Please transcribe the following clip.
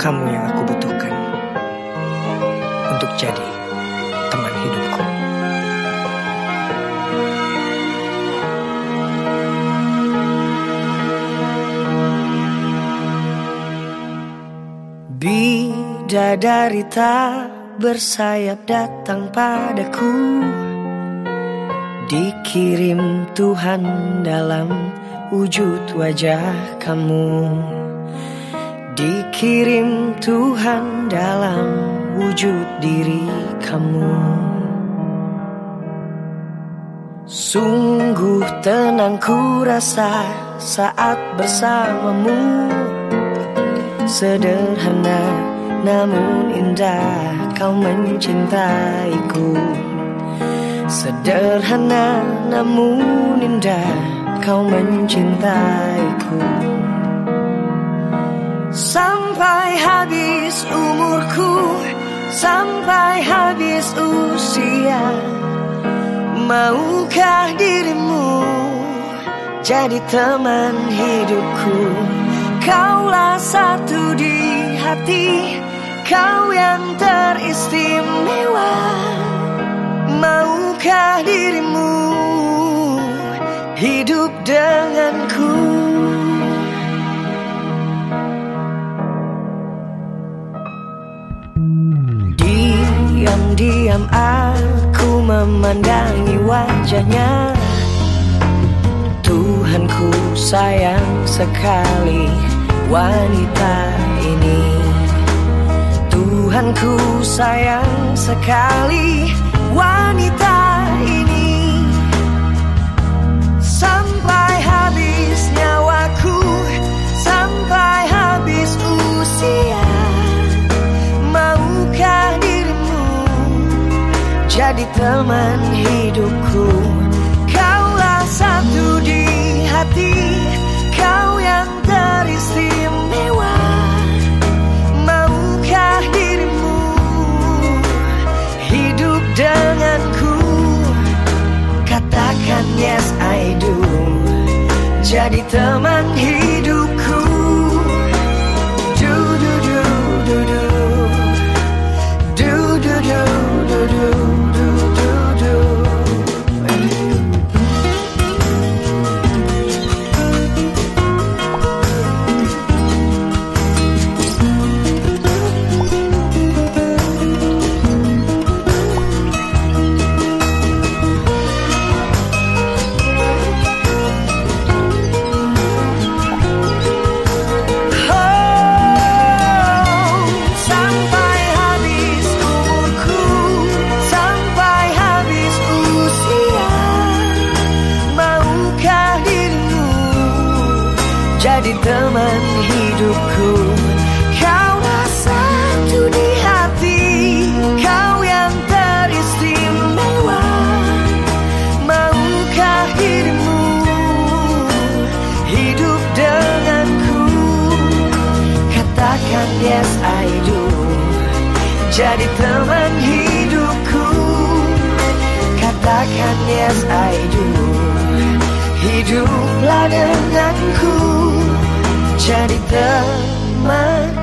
Kamu yang aku butuhkan untuk jadi teman hidupku. Bidadari tak bersayap datang padaku Dikirim Tuhan dalam wujud wajah kamu Dikirim Tuhan dalam wujud diri kamu. Sungguh tenang ku rasa saat bersamamu. Sederhana namun indah kau mencintaiku. Sederhana namun indah kau mencintaiku Sampai habis umurku Sampai habis usia. Maukah dirimu jadi teman hidupku? Kaulah satu di hati Kau yang teristimewa. Maukah dirimu hidup denganku Diam-diam aku memandangi wajahnya. Tuhanku sayang sekali wanita ini. Tuhanku sayang sekali wanita jadi teman hidupku. Kaulah satu di hati Kau yang teristimewa. Maukah dirimu hidup denganku? Katakan yes I do. Jadi teman teman hidupku? Kaulah satu di hati, kau yang teristimewa. Maukah dirimu hidup denganku? Katakan yes I do Jadi teman hidupku Katakan yes I do Hiduplah denganku Jadi teman